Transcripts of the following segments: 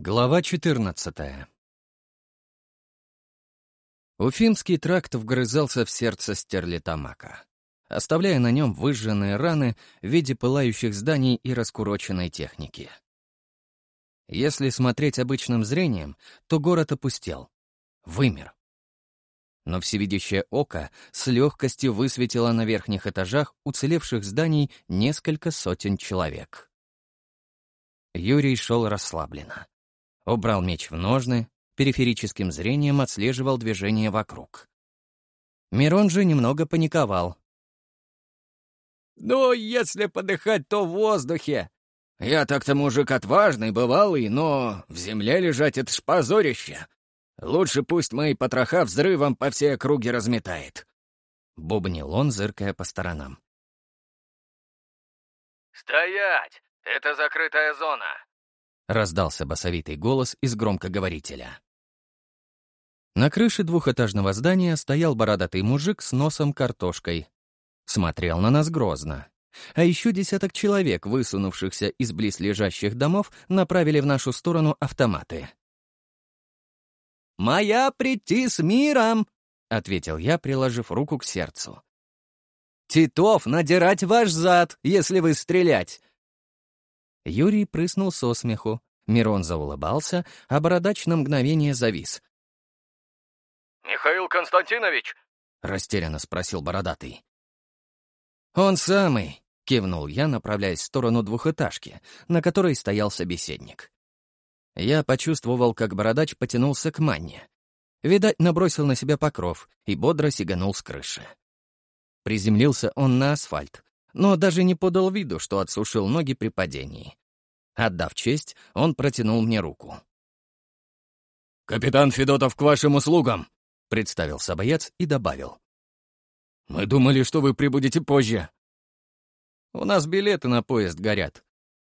Глава 14 Уфимский тракт вгрызался в сердце Стерлитамака, оставляя на нем выжженные раны в виде пылающих зданий и раскуроченной техники. Если смотреть обычным зрением, то город опустел, вымер. Но всевидящее око с легкостью высветило на верхних этажах уцелевших зданий несколько сотен человек. Юрий шел расслабленно убрал меч в ножны, периферическим зрением отслеживал движение вокруг. Мирон же немного паниковал. «Ну, если подыхать, то в воздухе. Я так-то мужик отважный, бывалый, но в земле лежать — это ж позорище. Лучше пусть мои потроха взрывом по всей округе разметает». Бубнил он, зыркая по сторонам. «Стоять! Это закрытая зона!» — раздался басовитый голос из громкоговорителя. На крыше двухэтажного здания стоял бородатый мужик с носом картошкой. Смотрел на нас грозно. А еще десяток человек, высунувшихся из близлежащих домов, направили в нашу сторону автоматы. «Моя прийти с миром!» — ответил я, приложив руку к сердцу. «Титов надирать ваш зад, если вы стрелять, Юрий прыснул со смеху. Мирон заулыбался, а бородач на мгновение завис. «Михаил Константинович?» — растерянно спросил бородатый. «Он самый!» — кивнул я, направляясь в сторону двухэтажки, на которой стоял собеседник. Я почувствовал, как бородач потянулся к манне. Видать, набросил на себя покров и бодро сиганул с крыши. Приземлился он на асфальт, но даже не подал виду, что отсушил ноги при падении. Отдав честь, он протянул мне руку. «Капитан Федотов к вашим услугам!» — представился боец и добавил. «Мы думали, что вы прибудете позже». «У нас билеты на поезд горят.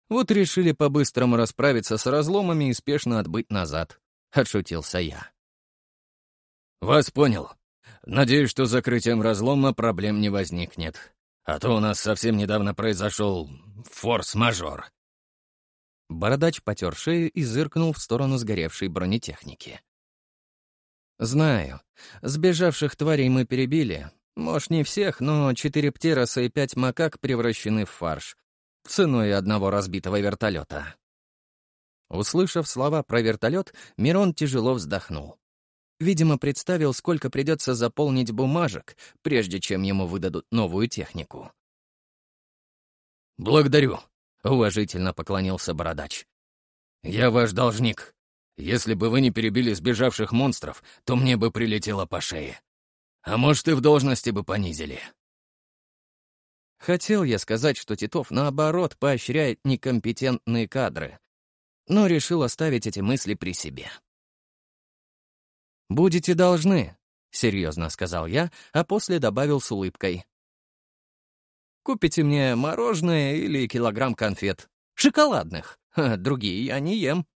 Вот решили по-быстрому расправиться с разломами и спешно отбыть назад», — отшутился я. «Вас понял. Надеюсь, что с закрытием разлома проблем не возникнет», а то у нас совсем недавно произошел форс-мажор». Бородач потер шею и зыркнул в сторону сгоревшей бронетехники. «Знаю. Сбежавших тварей мы перебили. Может, не всех, но четыре птероса и пять макак превращены в фарш. Ценой одного разбитого вертолета». Услышав слова про вертолет, Мирон тяжело вздохнул. Видимо, представил, сколько придется заполнить бумажек, прежде чем ему выдадут новую технику. «Благодарю», — уважительно поклонился бородач. «Я ваш должник. Если бы вы не перебили сбежавших монстров, то мне бы прилетело по шее. А может, и в должности бы понизили». Хотел я сказать, что Титов, наоборот, поощряет некомпетентные кадры, но решил оставить эти мысли при себе. «Будете должны», — серьезно сказал я, а после добавил с улыбкой. «Купите мне мороженое или килограмм конфет. Шоколадных. Другие я не ем».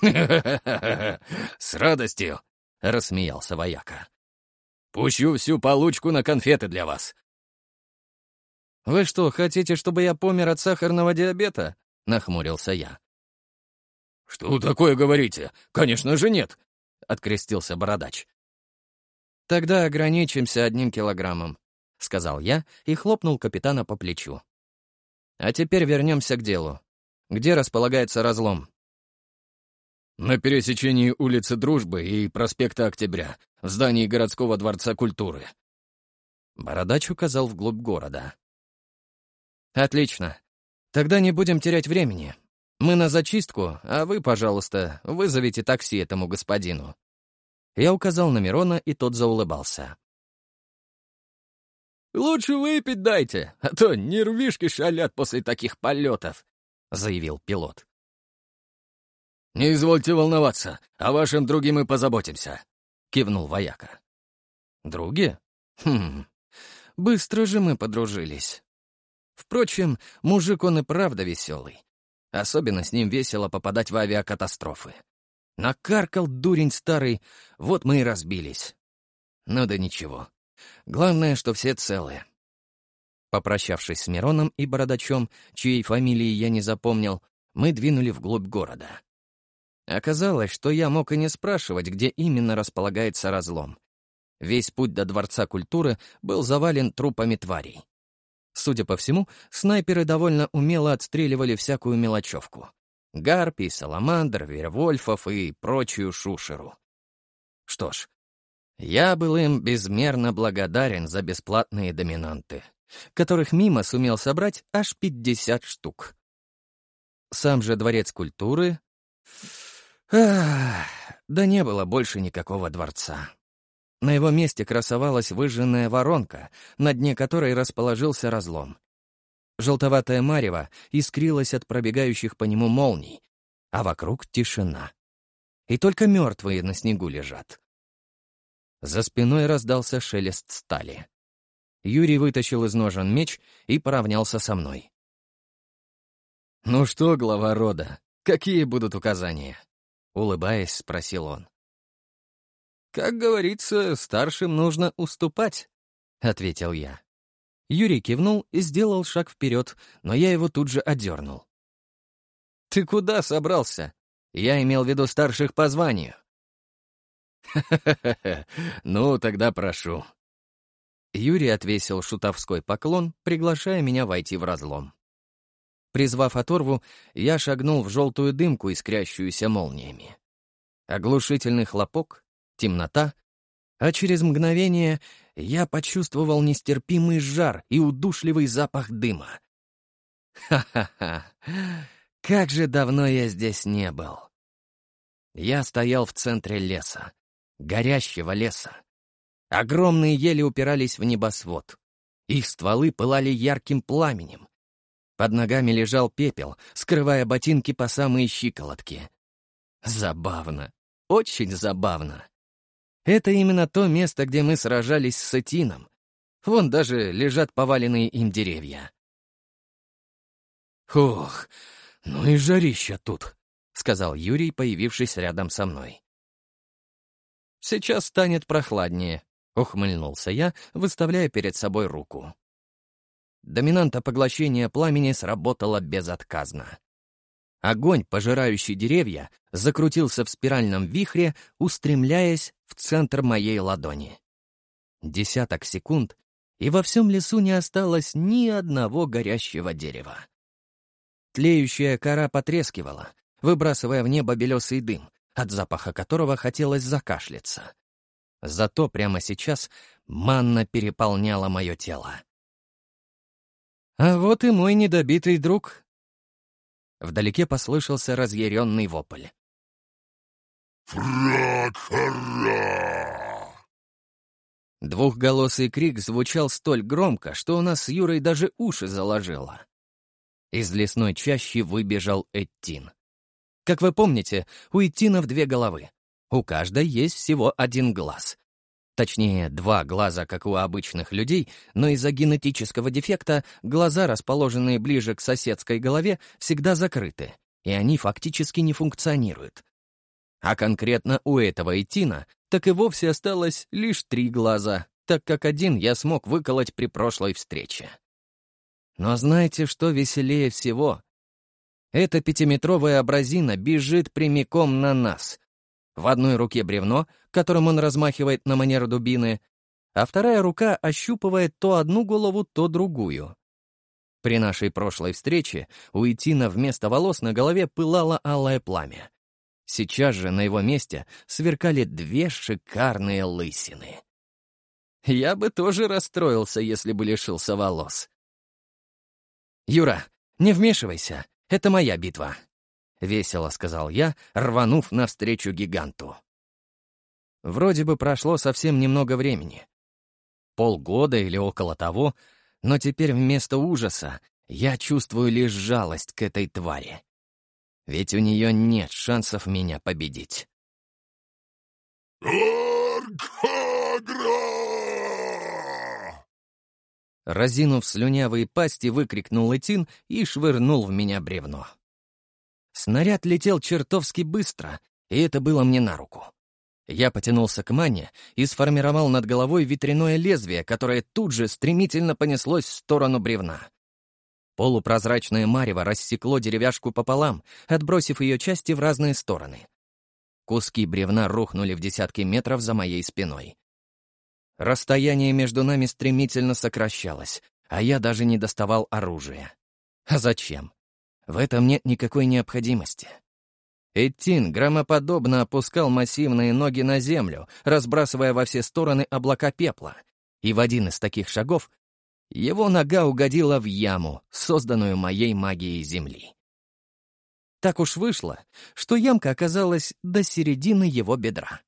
«С радостью!» — рассмеялся вояка. «Пущу всю получку на конфеты для вас». «Вы что, хотите, чтобы я помер от сахарного диабета?» — нахмурился я. «Что такое говорите? Конечно же нет. — открестился бородач. «Тогда ограничимся одним килограммом», — сказал я и хлопнул капитана по плечу. «А теперь вернемся к делу. Где располагается разлом?» «На пересечении улицы Дружбы и проспекта Октября, в здании городского дворца культуры». Бородач указал вглубь города. «Отлично. Тогда не будем терять времени. Мы на зачистку, а вы, пожалуйста, вызовите такси этому господину». Я указал на Мирона, и тот заулыбался. «Лучше выпить дайте, а то нервишки шалят после таких полетов», — заявил пилот. «Не извольте волноваться, о вашем друге мы позаботимся», — кивнул вояка. «Друге? Хм, быстро же мы подружились. Впрочем, мужик он и правда веселый. Особенно с ним весело попадать в авиакатастрофы. Накаркал дурень старый, вот мы и разбились. Ну да ничего. Главное, что все целые. Попрощавшись с Мироном и Бородачом, чьей фамилии я не запомнил, мы двинули вглубь города. Оказалось, что я мог и не спрашивать, где именно располагается разлом. Весь путь до Дворца культуры был завален трупами тварей. Судя по всему, снайперы довольно умело отстреливали всякую мелочевку. Гарпий, саламандр, вервольфов и прочую шушеру. Что ж, я был им безмерно благодарен за бесплатные доминанты, которых мимо сумел собрать аж 50 штук. Сам же дворец культуры... Ах, да не было больше никакого дворца. На его месте красовалась выжженная воронка, на дне которой расположился разлом. Желтоватое марево искрилось от пробегающих по нему молний, а вокруг тишина. И только мертвые на снегу лежат. За спиной раздался шелест стали. Юрий вытащил из ножен меч и поравнялся со мной. «Ну что, глава рода, какие будут указания?» — улыбаясь, спросил он. «Как говорится, старшим нужно уступать», — ответил я. Юрий кивнул и сделал шаг вперед, но я его тут же одернул. «Ты куда собрался?» Я имел в виду старших по званию. «Ха-ха-ха! Ну, тогда прошу». Юрий отвесил шутовской поклон, приглашая меня войти в разлом. Призвав оторву, я шагнул в желтую дымку, искрящуюся молниями. Оглушительный хлопок, темнота, а через мгновение я почувствовал нестерпимый жар и удушливый запах дыма. Ха-ха-ха! Как же давно я здесь не был! Я стоял в центре леса, горящего леса. Огромные ели упирались в небосвод. Их стволы пылали ярким пламенем. Под ногами лежал пепел, скрывая ботинки по самые щиколотки. Забавно, очень забавно. Это именно то место, где мы сражались с Сатином. Вон даже лежат поваленные им деревья. «Ох, ну и жарища тут», — сказал Юрий, появившись рядом со мной. «Сейчас станет прохладнее», — ухмыльнулся я, выставляя перед собой руку. Доминанта поглощения пламени сработала безотказно. Огонь, пожирающий деревья, закрутился в спиральном вихре, устремляясь в центр моей ладони. Десяток секунд, и во всем лесу не осталось ни одного горящего дерева. Тлеющая кора потрескивала, выбрасывая в небо белесый дым, от запаха которого хотелось закашляться. Зато прямо сейчас манна переполняла мое тело. «А вот и мой недобитый друг», Вдалеке послышался разъяренный вопль. «Фракхара!» Двухголосый крик звучал столь громко, что у нас с Юрой даже уши заложило. Из лесной чащи выбежал Эттин. Как вы помните, у Эттинов две головы. У каждой есть всего один глаз. Точнее, два глаза, как у обычных людей, но из-за генетического дефекта глаза, расположенные ближе к соседской голове, всегда закрыты, и они фактически не функционируют. А конкретно у этого Этина так и вовсе осталось лишь три глаза, так как один я смог выколоть при прошлой встрече. Но знаете, что веселее всего? Эта пятиметровая абразина бежит прямиком на нас, в одной руке бревно, которым он размахивает на манеру дубины, а вторая рука ощупывает то одну голову, то другую. При нашей прошлой встрече у Итина вместо волос на голове пылало алое пламя. Сейчас же на его месте сверкали две шикарные лысины. Я бы тоже расстроился, если бы лишился волос. «Юра, не вмешивайся, это моя битва», — весело сказал я, рванув навстречу гиганту. Вроде бы прошло совсем немного времени. Полгода или около того, но теперь вместо ужаса я чувствую лишь жалость к этой твари. Ведь у нее нет шансов меня победить. «Аркагра!» Разинув слюнявые пасти, выкрикнул Этин и швырнул в меня бревно. Снаряд летел чертовски быстро, и это было мне на руку. Я потянулся к мане и сформировал над головой ветряное лезвие, которое тут же стремительно понеслось в сторону бревна. Полупрозрачное марево рассекло деревяшку пополам, отбросив ее части в разные стороны. Куски бревна рухнули в десятки метров за моей спиной. Расстояние между нами стремительно сокращалось, а я даже не доставал оружия. А зачем? В этом нет никакой необходимости. Эттин громоподобно опускал массивные ноги на землю, разбрасывая во все стороны облака пепла, и в один из таких шагов его нога угодила в яму, созданную моей магией земли. Так уж вышло, что ямка оказалась до середины его бедра.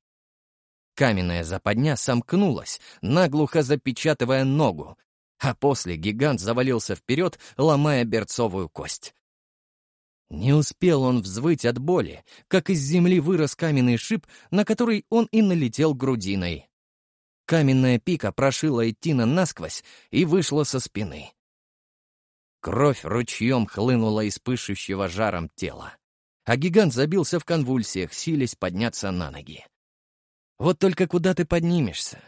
Каменная западня сомкнулась, наглухо запечатывая ногу, а после гигант завалился вперед, ломая берцовую кость. Не успел он взвыть от боли, как из земли вырос каменный шип, на который он и налетел грудиной. Каменная пика прошила Этина насквозь и вышла со спины. Кровь ручьем хлынула из пышущего жаром тела, а гигант забился в конвульсиях, силясь подняться на ноги. Вот только куда ты поднимешься?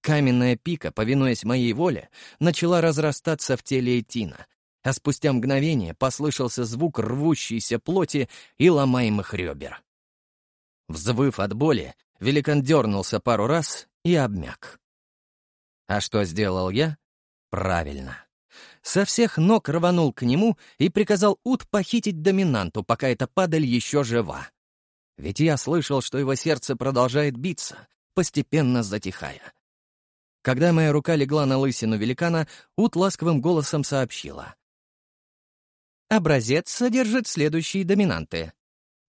Каменная пика, повинуясь моей воле, начала разрастаться в теле Этина, а спустя мгновение послышался звук рвущейся плоти и ломаемых ребер. Взвыв от боли, великан дернулся пару раз и обмяк. А что сделал я? Правильно. Со всех ног рванул к нему и приказал Ут похитить доминанту, пока эта падаль еще жива. Ведь я слышал, что его сердце продолжает биться, постепенно затихая. Когда моя рука легла на лысину великана, Ут ласковым голосом сообщила. Образец содержит следующие доминанты.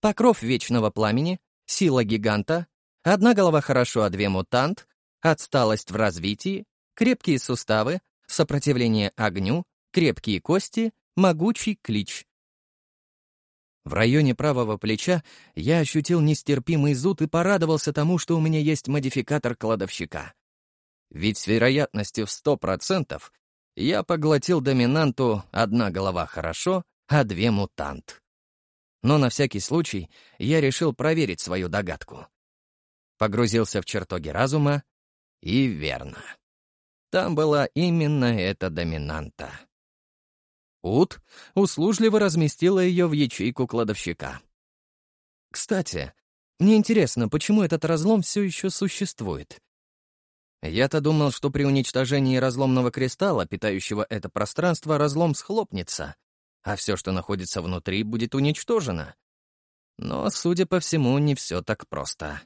Покров вечного пламени, сила гиганта, одна голова хорошо, а две мутант, отсталость в развитии, крепкие суставы, сопротивление огню, крепкие кости, могучий клич. В районе правого плеча я ощутил нестерпимый зуд и порадовался тому, что у меня есть модификатор кладовщика. Ведь с вероятностью в 100% я поглотил доминанту «одна голова хорошо, а две — мутант. Но на всякий случай я решил проверить свою догадку. Погрузился в чертоги разума, и верно. Там была именно эта доминанта. Ут услужливо разместила ее в ячейку кладовщика. Кстати, мне интересно, почему этот разлом все еще существует? Я-то думал, что при уничтожении разломного кристалла, питающего это пространство, разлом схлопнется а все, что находится внутри, будет уничтожено. Но, судя по всему, не все так просто.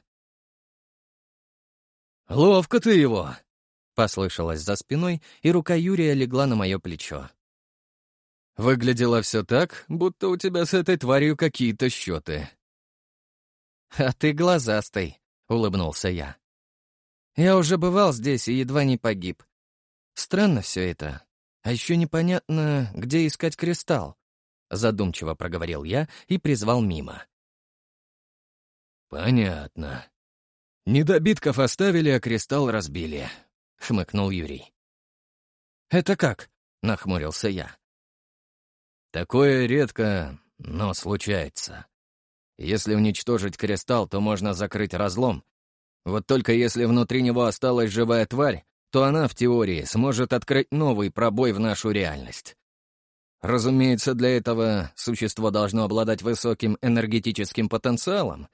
«Ловко ты его!» — послышалось за спиной, и рука Юрия легла на мое плечо. «Выглядело все так, будто у тебя с этой тварью какие-то счеты». «А ты глазастый», — улыбнулся я. «Я уже бывал здесь и едва не погиб. Странно все это. «А еще непонятно, где искать кристалл», — задумчиво проговорил я и призвал мимо. «Понятно. Недобитков оставили, а кристалл разбили», — хмыкнул Юрий. «Это как?» — нахмурился я. «Такое редко, но случается. Если уничтожить кристалл, то можно закрыть разлом. Вот только если внутри него осталась живая тварь, то она в теории сможет открыть новый пробой в нашу реальность. Разумеется, для этого существо должно обладать высоким энергетическим потенциалом,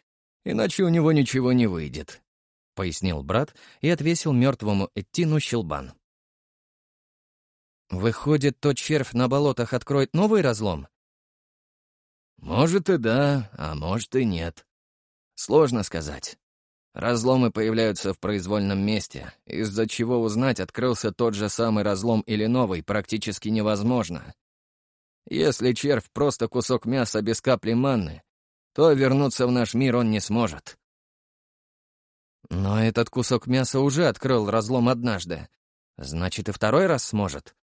иначе у него ничего не выйдет, — пояснил брат и отвесил мертвому Эттину щелбан. «Выходит, тот червь на болотах откроет новый разлом?» «Может и да, а может и нет. Сложно сказать. Разломы появляются в произвольном месте, из-за чего узнать, открылся тот же самый разлом или новый, практически невозможно. Если червь просто кусок мяса без капли манны, то вернуться в наш мир он не сможет. Но этот кусок мяса уже открыл разлом однажды. Значит, и второй раз сможет.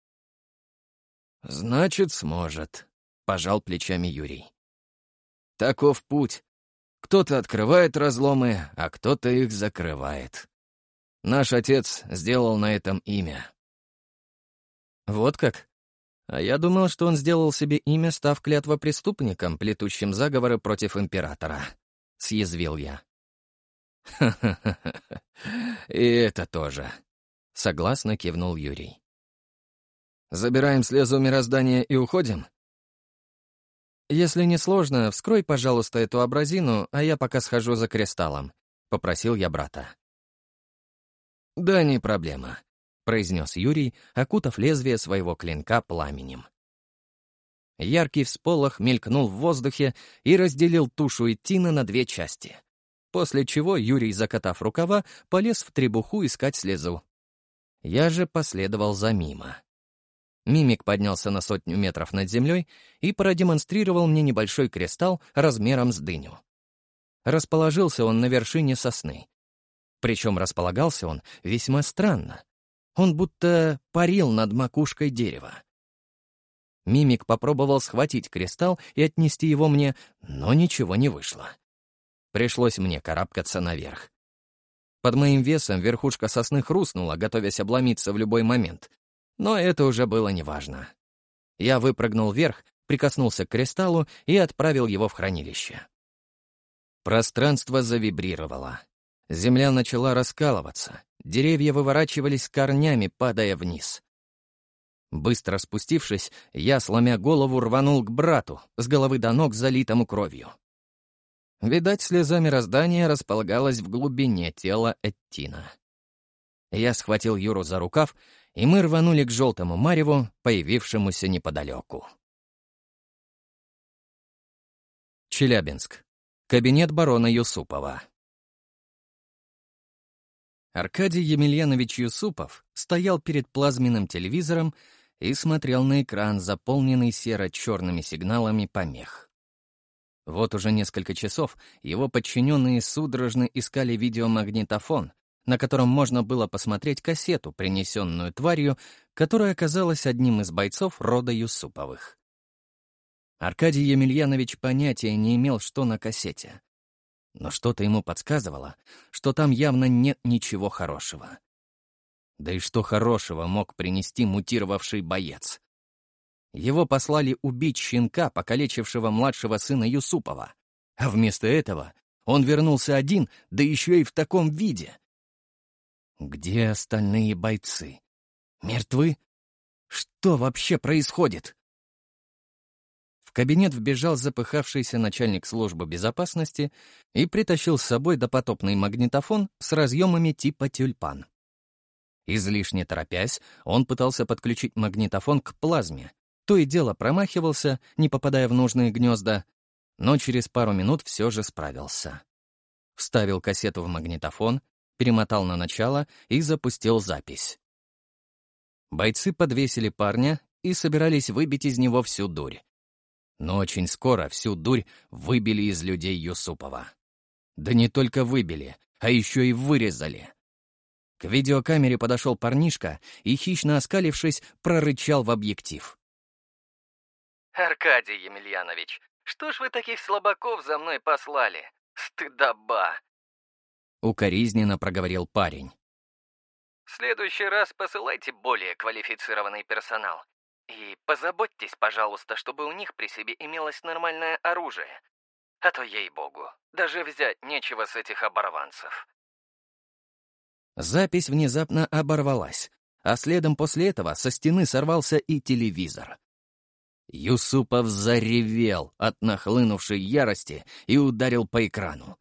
«Значит, сможет», — пожал плечами Юрий. «Таков путь. Кто-то открывает разломы, а кто-то их закрывает. Наш отец сделал на этом имя. Вот как? А я думал, что он сделал себе имя, став клятвопреступником, плетущим заговоры против императора. Съязвил я. И это тоже», — согласно кивнул Юрий. «Забираем слезу мироздания и уходим?» «Если не сложно, вскрой, пожалуйста, эту абразину, а я пока схожу за кристаллом», — попросил я брата. «Да не проблема», — произнес Юрий, окутав лезвие своего клинка пламенем. Яркий всполох мелькнул в воздухе и разделил тушу и тина на две части. После чего Юрий, закатав рукава, полез в требуху искать слезу. Я же последовал за мимо. Мимик поднялся на сотню метров над землей и продемонстрировал мне небольшой кристалл размером с дыню. Расположился он на вершине сосны. Причем располагался он весьма странно. Он будто парил над макушкой дерева. Мимик попробовал схватить кристалл и отнести его мне, но ничего не вышло. Пришлось мне карабкаться наверх. Под моим весом верхушка сосны хрустнула, готовясь обломиться в любой момент — но это уже было неважно. Я выпрыгнул вверх, прикоснулся к кристаллу и отправил его в хранилище. Пространство завибрировало. Земля начала раскалываться, деревья выворачивались корнями, падая вниз. Быстро спустившись, я, сломя голову, рванул к брату, с головы до ног залитому кровью. Видать, слеза мироздания располагалась в глубине тела Эттина. Я схватил Юру за рукав и мы рванули к желтому мареву, появившемуся неподалеку. Челябинск. Кабинет барона Юсупова. Аркадий Емельянович Юсупов стоял перед плазменным телевизором и смотрел на экран, заполненный серо-черными сигналами помех. Вот уже несколько часов его подчиненные судорожно искали видеомагнитофон, на котором можно было посмотреть кассету, принесенную тварью, которая оказалась одним из бойцов рода Юсуповых. Аркадий Емельянович понятия не имел, что на кассете. Но что-то ему подсказывало, что там явно нет ничего хорошего. Да и что хорошего мог принести мутировавший боец? Его послали убить щенка, покалечившего младшего сына Юсупова. А вместо этого он вернулся один, да еще и в таком виде — где остальные бойцы? Мертвы? Что вообще происходит? В кабинет вбежал запыхавшийся начальник службы безопасности и притащил с собой допотопный магнитофон с разъемами типа тюльпан. Излишне торопясь, он пытался подключить магнитофон к плазме. То и дело промахивался, не попадая в нужные гнезда, но через пару минут все же справился. Вставил кассету в магнитофон, перемотал на начало и запустил запись. Бойцы подвесили парня и собирались выбить из него всю дурь. Но очень скоро всю дурь выбили из людей Юсупова. Да не только выбили, а еще и вырезали. К видеокамере подошел парнишка и, хищно оскалившись, прорычал в объектив. «Аркадий Емельянович, что ж вы таких слабаков за мной послали? Стыдоба! — укоризненно проговорил парень. «В следующий раз посылайте более квалифицированный персонал. И позаботьтесь, пожалуйста, чтобы у них при себе имелось нормальное оружие. А то, ей-богу, даже взять нечего с этих оборванцев». Запись внезапно оборвалась, а следом после этого со стены сорвался и телевизор. Юсупов заревел от нахлынувшей ярости и ударил по экрану.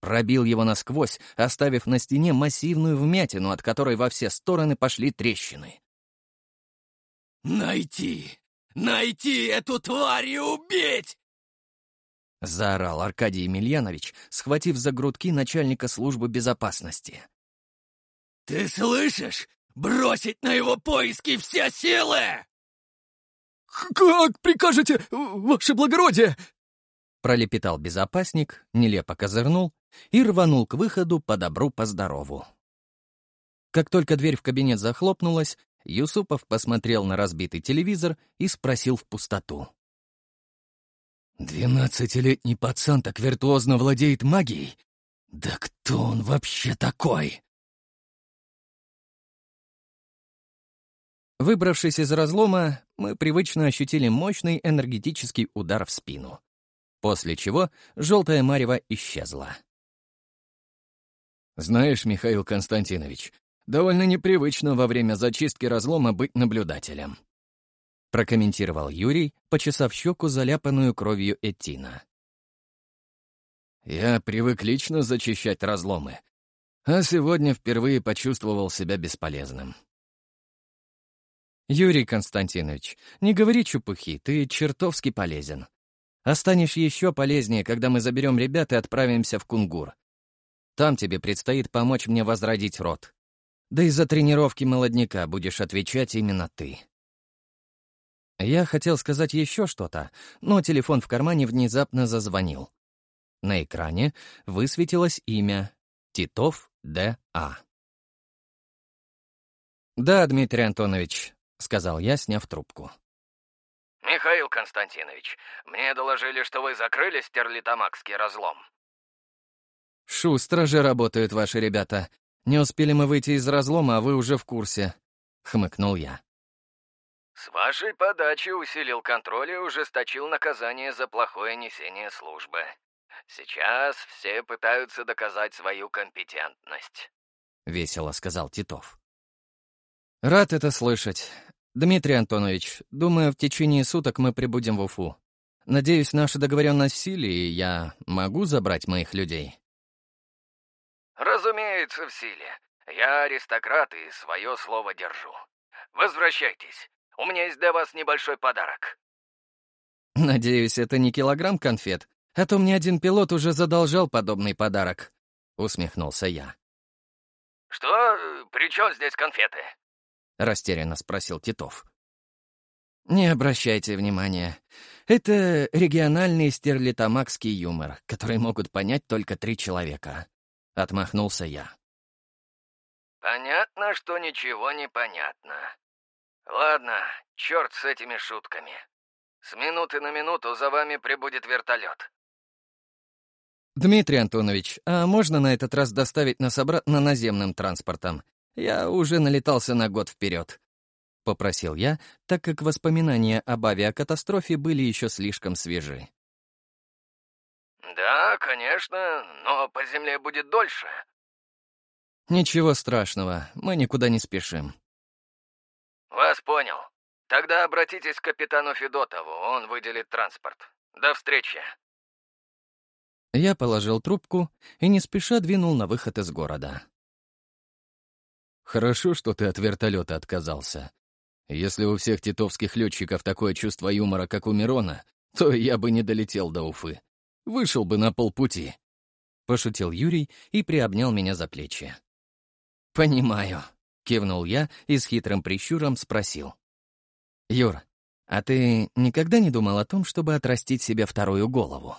Пробил его насквозь, оставив на стене массивную вмятину, от которой во все стороны пошли трещины. «Найти! Найти эту тварь и убить!» Заорал Аркадий Емельянович, схватив за грудки начальника службы безопасности. «Ты слышишь? Бросить на его поиски все силы!» «Как прикажете, ваше благородие?» Пролепетал безопасник, нелепо козырнул и рванул к выходу по добру, по здорову. Как только дверь в кабинет захлопнулась, Юсупов посмотрел на разбитый телевизор и спросил в пустоту. «Двенадцатилетний пацан так виртуозно владеет магией? Да кто он вообще такой?» Выбравшись из разлома, мы привычно ощутили мощный энергетический удар в спину. После чего желтая марева исчезла. Знаешь, Михаил Константинович, довольно непривычно во время зачистки разлома быть наблюдателем. Прокомментировал Юрий, почесав щеку, заляпанную кровью Этина. Я привык лично зачищать разломы, а сегодня впервые почувствовал себя бесполезным. «Юрий Константинович, не говори чепухи, ты чертовски полезен. Останешь еще полезнее, когда мы заберем ребят и отправимся в Кунгур. Там тебе предстоит помочь мне возродить род. Да и за тренировки молодняка будешь отвечать именно ты». Я хотел сказать еще что-то, но телефон в кармане внезапно зазвонил. На экране высветилось имя Титов Д.А. «Да, Дмитрий Антонович», — сказал я, сняв трубку. «Михаил Константинович, мне доложили, что вы закрыли стерлитамакский разлом», «Шустро же работают ваши ребята. Не успели мы выйти из разлома, а вы уже в курсе», — хмыкнул я. «С вашей подачи усилил контроль и ужесточил наказание за плохое несение службы. Сейчас все пытаются доказать свою компетентность», — весело сказал Титов. «Рад это слышать. Дмитрий Антонович, думаю, в течение суток мы прибудем в Уфу. Надеюсь, наша договоренность в силе, и я могу забрать моих людей?» «Разумеется, в силе. Я аристократ и свое слово держу. Возвращайтесь. У меня есть для вас небольшой подарок». «Надеюсь, это не килограмм конфет, а то мне один пилот уже задолжал подобный подарок», — усмехнулся я. «Что? Э, при чем здесь конфеты?» — растерянно спросил Титов. «Не обращайте внимания. Это региональный стерлитамакский юмор, который могут понять только три человека. — отмахнулся я. «Понятно, что ничего не понятно. Ладно, черт с этими шутками. С минуты на минуту за вами прибудет вертолет». «Дмитрий Антонович, а можно на этот раз доставить нас обратно наземным транспортом? Я уже налетался на год вперед», — попросил я, так как воспоминания об авиакатастрофе были еще слишком свежи. «Да, конечно, но по земле будет дольше». «Ничего страшного, мы никуда не спешим». «Вас понял. Тогда обратитесь к капитану Федотову, он выделит транспорт. До встречи». Я положил трубку и не спеша двинул на выход из города. «Хорошо, что ты от вертолета отказался. Если у всех титовских летчиков такое чувство юмора, как у Мирона, то я бы не долетел до Уфы», Вышел бы на полпути. Пошутил Юрий и приобнял меня за плечи. «Понимаю», — кивнул я и с хитрым прищуром спросил. «Юр, а ты никогда не думал о том, чтобы отрастить себе вторую голову?»